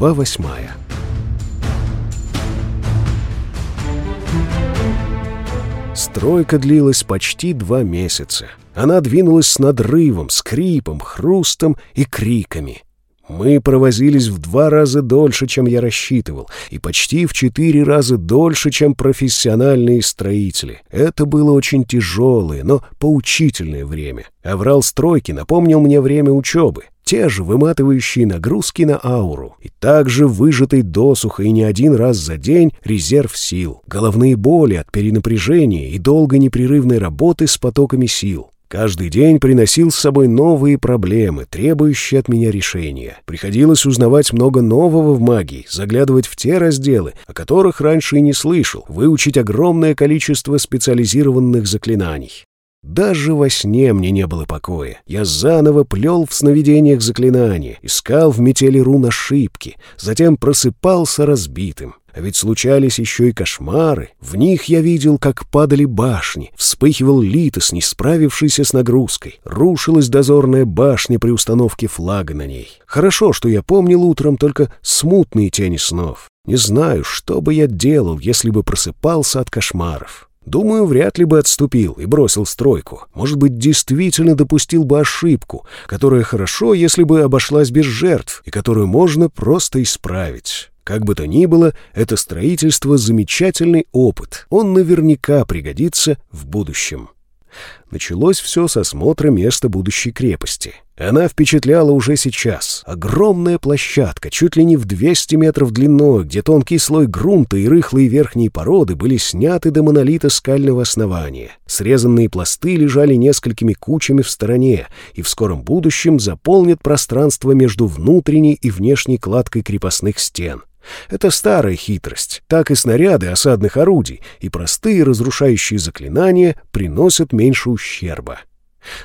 Глава восьмая Стройка длилась почти два месяца. Она двинулась с надрывом, скрипом, хрустом и криками. Мы провозились в два раза дольше, чем я рассчитывал, и почти в четыре раза дольше, чем профессиональные строители. Это было очень тяжелое, но поучительное время. Аврал стройки напомнил мне время учебы. Те же выматывающие нагрузки на ауру. И также выжатый досуха и не один раз за день резерв сил. Головные боли от перенапряжения и долгой непрерывной работы с потоками сил. Каждый день приносил с собой новые проблемы, требующие от меня решения. Приходилось узнавать много нового в магии, заглядывать в те разделы, о которых раньше и не слышал, выучить огромное количество специализированных заклинаний. Даже во сне мне не было покоя. Я заново плел в сновидениях заклинания, искал в метели рун ошибки, затем просыпался разбитым. А ведь случались еще и кошмары. В них я видел, как падали башни, вспыхивал литос, не справившийся с нагрузкой. Рушилась дозорная башня при установке флага на ней. Хорошо, что я помнил утром только смутные тени снов. Не знаю, что бы я делал, если бы просыпался от кошмаров. Думаю, вряд ли бы отступил и бросил стройку. Может быть, действительно допустил бы ошибку, которая хорошо, если бы обошлась без жертв, и которую можно просто исправить. Как бы то ни было, это строительство — замечательный опыт. Он наверняка пригодится в будущем. Началось все с осмотра места будущей крепости. Она впечатляла уже сейчас. Огромная площадка, чуть ли не в 200 метров длиной, где тонкий слой грунта и рыхлые верхние породы были сняты до монолита скального основания. Срезанные пласты лежали несколькими кучами в стороне и в скором будущем заполнят пространство между внутренней и внешней кладкой крепостных стен. Это старая хитрость. Так и снаряды осадных орудий и простые разрушающие заклинания приносят меньше ущерба.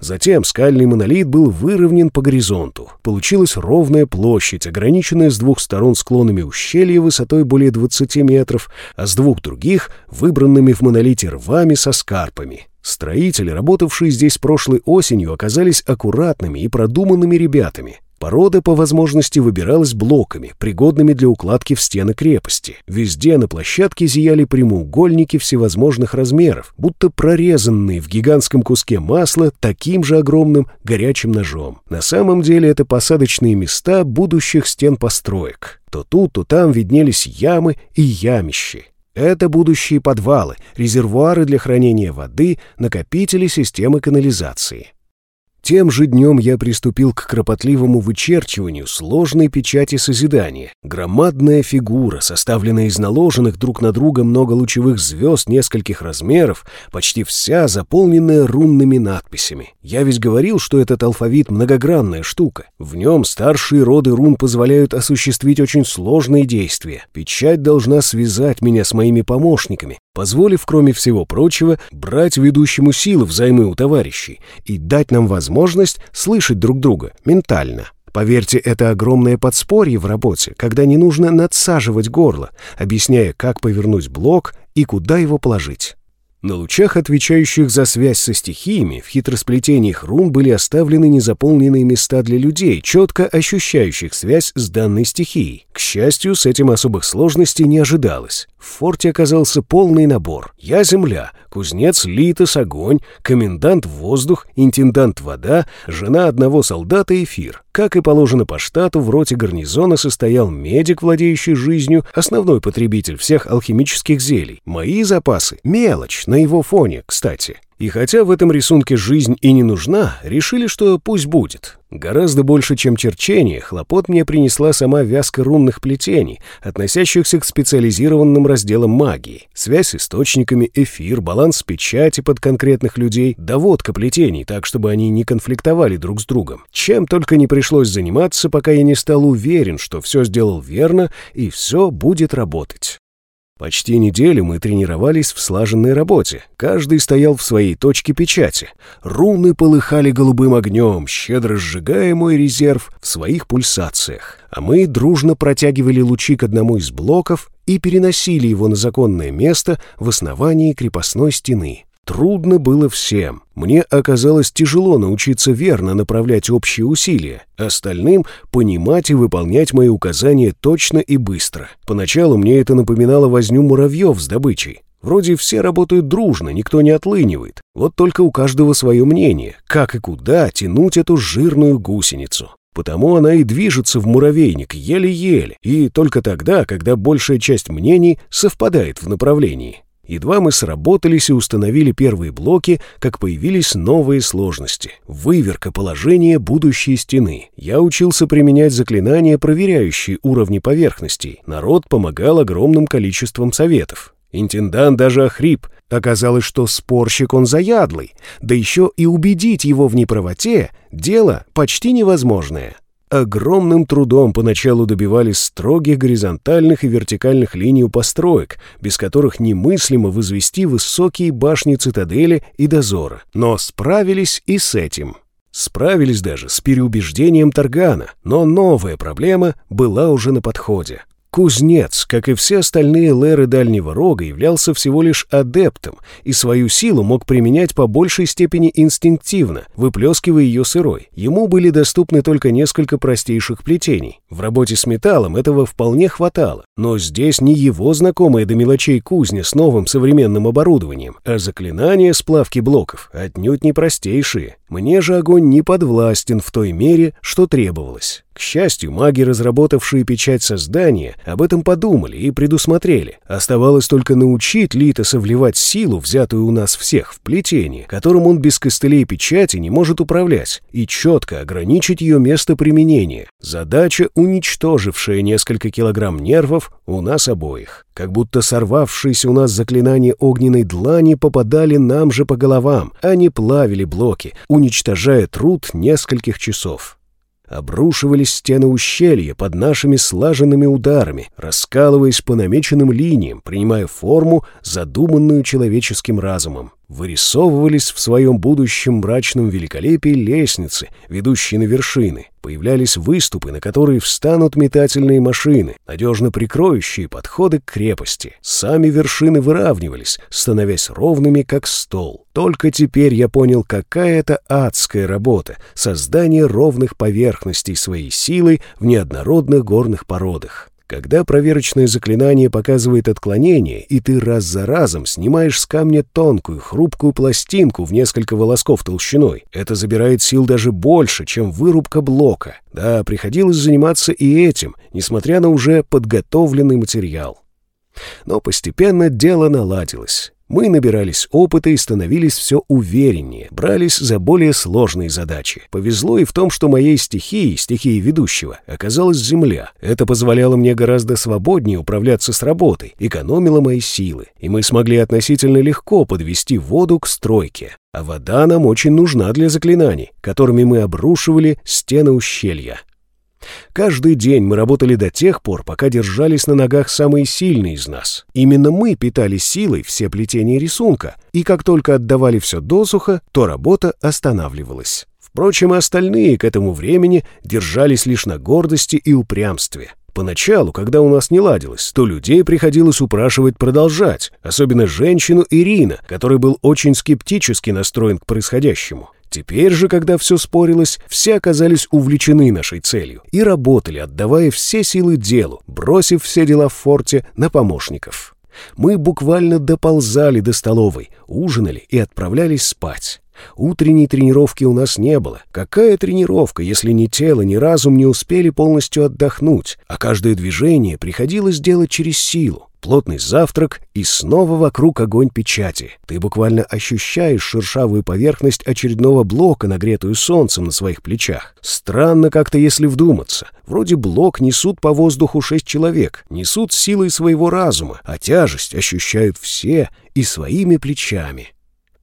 Затем скальный монолит был выровнен по горизонту. Получилась ровная площадь, ограниченная с двух сторон склонами ущелья высотой более 20 метров, а с двух других — выбранными в монолите рвами со скарпами. Строители, работавшие здесь прошлой осенью, оказались аккуратными и продуманными ребятами. Порода по возможности выбиралась блоками, пригодными для укладки в стены крепости. Везде на площадке зияли прямоугольники всевозможных размеров, будто прорезанные в гигантском куске масла таким же огромным горячим ножом. На самом деле это посадочные места будущих стен построек. То тут, то там виднелись ямы и ямищи. Это будущие подвалы, резервуары для хранения воды, накопители системы канализации. Тем же днем я приступил к кропотливому вычерчиванию сложной печати созидания. Громадная фигура, составленная из наложенных друг на друга многолучевых звезд нескольких размеров, почти вся заполненная рунными надписями. Я ведь говорил, что этот алфавит многогранная штука. В нем старшие роды рун позволяют осуществить очень сложные действия. Печать должна связать меня с моими помощниками, позволив, кроме всего прочего, брать ведущему силы взаймы у товарищей и дать нам возможность слышать друг друга ментально. Поверьте, это огромное подспорье в работе, когда не нужно надсаживать горло, объясняя, как повернуть блок и куда его положить. На лучах, отвечающих за связь со стихиями, в хитросплетениях рун были оставлены незаполненные места для людей, четко ощущающих связь с данной стихией. К счастью, с этим особых сложностей не ожидалось. В форте оказался полный набор. Я — земля, кузнец — литос, огонь, комендант — воздух, интендант — вода, жена одного солдата — эфир. Как и положено по штату, в роте гарнизона состоял медик, владеющий жизнью, основной потребитель всех алхимических зелий. Мои запасы — мелочь, на его фоне, кстати. И хотя в этом рисунке жизнь и не нужна, решили, что пусть будет. Гораздо больше, чем черчение, хлопот мне принесла сама вязка рунных плетений, относящихся к специализированным разделам магии. Связь с источниками, эфир, баланс печати под конкретных людей, доводка плетений, так, чтобы они не конфликтовали друг с другом. Чем только не пришлось заниматься, пока я не стал уверен, что все сделал верно и все будет работать. Почти неделю мы тренировались в слаженной работе. Каждый стоял в своей точке печати. Руны полыхали голубым огнем, щедро сжигая мой резерв в своих пульсациях. А мы дружно протягивали лучи к одному из блоков и переносили его на законное место в основании крепостной стены. Трудно было всем. Мне оказалось тяжело научиться верно направлять общие усилия, остальным понимать и выполнять мои указания точно и быстро. Поначалу мне это напоминало возню муравьев с добычей. Вроде все работают дружно, никто не отлынивает. Вот только у каждого свое мнение, как и куда тянуть эту жирную гусеницу. Потому она и движется в муравейник еле-еле, и только тогда, когда большая часть мнений совпадает в направлении. Едва мы сработались и установили первые блоки, как появились новые сложности. Выверка положения будущей стены. Я учился применять заклинания, проверяющие уровни поверхностей. Народ помогал огромным количеством советов. Интендант даже охрип. Оказалось, что спорщик он заядлый, да еще и убедить его в неправоте — дело почти невозможное огромным трудом поначалу добивались строгих горизонтальных и вертикальных линий у построек, без которых немыслимо возвести высокие башни цитадели и дозора. Но справились и с этим. Справились даже с переубеждением Таргана, но новая проблема была уже на подходе. Кузнец, как и все остальные лэры Дальнего Рога, являлся всего лишь адептом и свою силу мог применять по большей степени инстинктивно, выплескивая ее сырой. Ему были доступны только несколько простейших плетений. В работе с металлом этого вполне хватало, но здесь не его знакомая до мелочей кузня с новым современным оборудованием, а заклинания сплавки блоков отнюдь не простейшие. Мне же огонь не подвластен в той мере, что требовалось. К счастью, маги, разработавшие печать создания, об этом подумали и предусмотрели. Оставалось только научить Литоса вливать силу, взятую у нас всех, в плетение, которым он без костылей печати не может управлять, и четко ограничить ее место применения. Задача, уничтожившая несколько килограмм нервов у нас обоих. Как будто сорвавшиеся у нас заклинания огненной длани попадали нам же по головам, а не плавили блоки, уничтожая труд нескольких часов. Обрушивались стены ущелья под нашими слаженными ударами, раскалываясь по намеченным линиям, принимая форму, задуманную человеческим разумом вырисовывались в своем будущем мрачном великолепии лестницы, ведущие на вершины. Появлялись выступы, на которые встанут метательные машины, надежно прикроющие подходы к крепости. Сами вершины выравнивались, становясь ровными, как стол. Только теперь я понял, какая это адская работа — создание ровных поверхностей своей силой в неоднородных горных породах. Когда проверочное заклинание показывает отклонение, и ты раз за разом снимаешь с камня тонкую, хрупкую пластинку в несколько волосков толщиной, это забирает сил даже больше, чем вырубка блока. Да, приходилось заниматься и этим, несмотря на уже подготовленный материал. Но постепенно дело наладилось. Мы набирались опыта и становились все увереннее, брались за более сложные задачи. Повезло и в том, что моей стихией, стихией ведущего, оказалась земля. Это позволяло мне гораздо свободнее управляться с работой, экономило мои силы, и мы смогли относительно легко подвести воду к стройке. А вода нам очень нужна для заклинаний, которыми мы обрушивали стены ущелья. Каждый день мы работали до тех пор, пока держались на ногах самые сильные из нас. Именно мы питали силой все плетения рисунка, и как только отдавали все досуха, то работа останавливалась. Впрочем, остальные к этому времени держались лишь на гордости и упрямстве. Поначалу, когда у нас не ладилось, то людей приходилось упрашивать продолжать, особенно женщину Ирина, который был очень скептически настроен к происходящему. Теперь же, когда все спорилось, все оказались увлечены нашей целью и работали, отдавая все силы делу, бросив все дела в форте на помощников. Мы буквально доползали до столовой, ужинали и отправлялись спать. Утренней тренировки у нас не было. Какая тренировка, если ни тело, ни разум не успели полностью отдохнуть, а каждое движение приходилось делать через силу? Плотный завтрак и снова вокруг огонь печати. Ты буквально ощущаешь шершавую поверхность очередного блока, нагретую солнцем на своих плечах. Странно как-то, если вдуматься. Вроде блок несут по воздуху шесть человек, несут силой своего разума, а тяжесть ощущают все и своими плечами.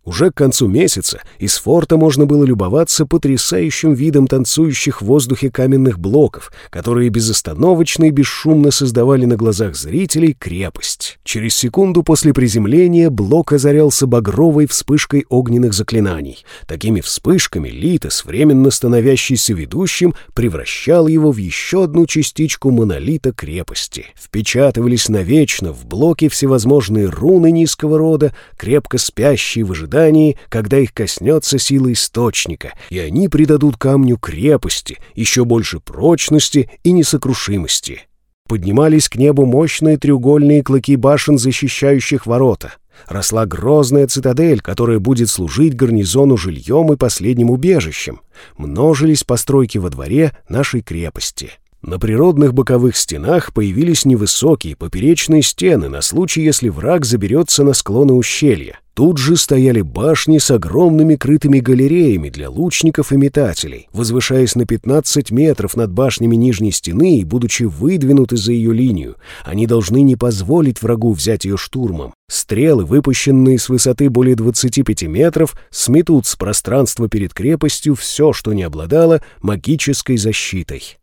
Уже к концу месяца из форта можно было любоваться потрясающим видом танцующих в воздухе каменных блоков, которые безостановочно и бесшумно создавали на глазах зрителей крепость. Через секунду после приземления блок озарялся багровой вспышкой огненных заклинаний. Такими вспышками Литос, временно становящийся ведущим, превращал его в еще одну частичку монолита крепости. Впечатывались навечно в блоки всевозможные руны низкого рода, крепко спящие в ожидании ожидании, когда их коснется сила источника, и они придадут камню крепости, еще больше прочности и несокрушимости. Поднимались к небу мощные треугольные клыки башен, защищающих ворота. Росла грозная цитадель, которая будет служить гарнизону жильем и последним убежищем. Множились постройки во дворе нашей крепости. На природных боковых стенах появились невысокие поперечные стены на случай, если враг заберется на склоны ущелья. Тут же стояли башни с огромными крытыми галереями для лучников и метателей, возвышаясь на 15 метров над башнями нижней стены и будучи выдвинуты за ее линию. Они должны не позволить врагу взять ее штурмом. Стрелы, выпущенные с высоты более 25 метров, сметут с пространства перед крепостью все, что не обладало магической защитой.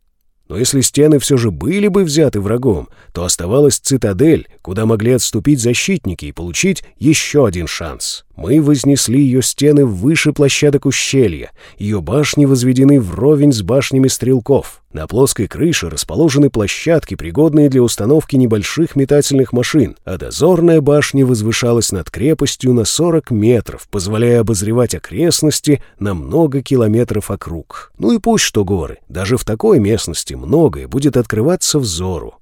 Но если стены все же были бы взяты врагом, то оставалась цитадель, куда могли отступить защитники и получить еще один шанс. Мы вознесли ее стены выше площадок ущелья. Ее башни возведены вровень с башнями стрелков. На плоской крыше расположены площадки, пригодные для установки небольших метательных машин, а дозорная башня возвышалась над крепостью на 40 метров, позволяя обозревать окрестности на много километров округ. Ну и пусть что горы, даже в такой местности многое будет открываться взору.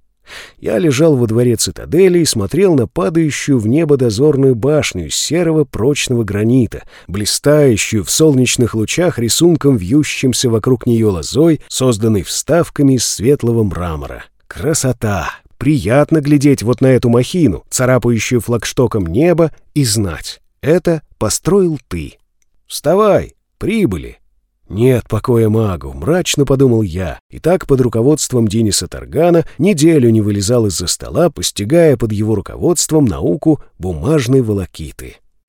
Я лежал во дворе цитадели и смотрел на падающую в небо дозорную башню серого прочного гранита, блистающую в солнечных лучах рисунком вьющимся вокруг нее лозой, созданной вставками из светлого мрамора. Красота! Приятно глядеть вот на эту махину, царапающую флагштоком небо, и знать — это построил ты. Вставай, прибыли! «Нет покоя магу», — мрачно подумал я, и так под руководством Дениса Таргана неделю не вылезал из-за стола, постигая под его руководством науку бумажной волокиты.